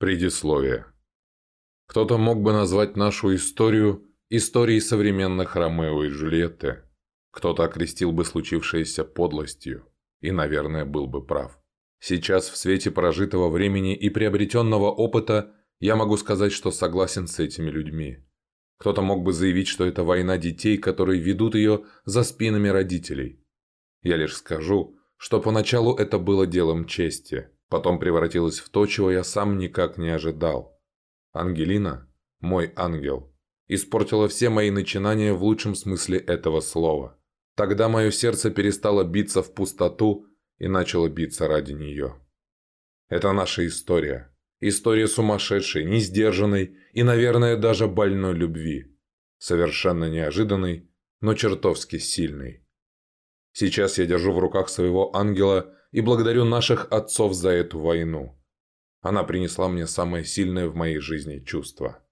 Предисловие. Кто-то мог бы назвать нашу историю историей современных Ромео и Джульетты. Кто-то окрестил бы случившееся подлостью. И, наверное, был бы прав. Сейчас, в свете прожитого времени и приобретенного опыта, я могу сказать, что согласен с этими людьми. Кто-то мог бы заявить, что это война детей, которые ведут ее за спинами родителей. Я лишь скажу, что поначалу это было делом чести, потом превратилось в то, чего я сам никак не ожидал. Ангелина, мой ангел, испортила все мои начинания в лучшем смысле этого слова. Тогда мое сердце перестало биться в пустоту и начало биться ради нее. Это наша история. История сумасшедшей, несдержанной и, наверное, даже больной любви. Совершенно неожиданной, но чертовски сильной. Сейчас я держу в руках своего ангела и благодарю наших отцов за эту войну. Она принесла мне самое сильное в моей жизни чувство.